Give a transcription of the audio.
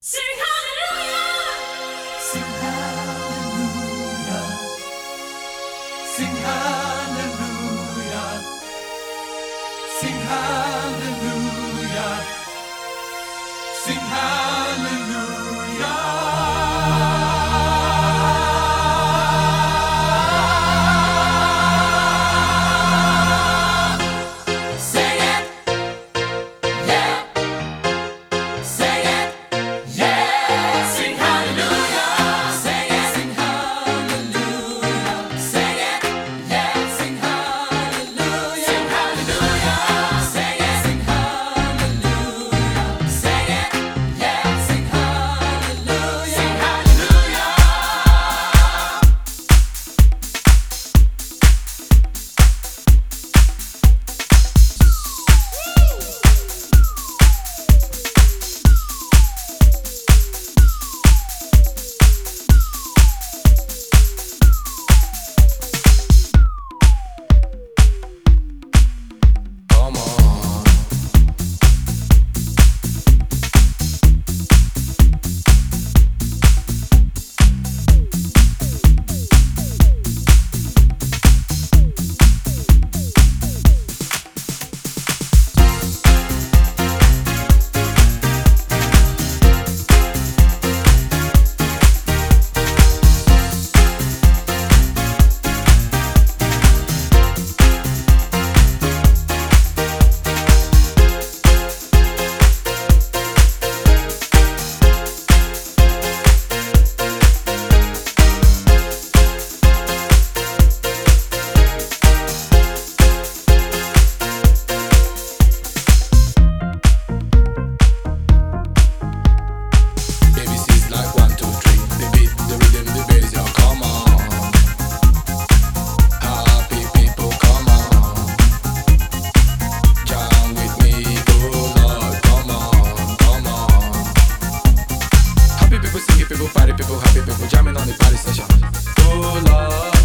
See? people, party people, happy people, jamming on the party session. Oh Lord.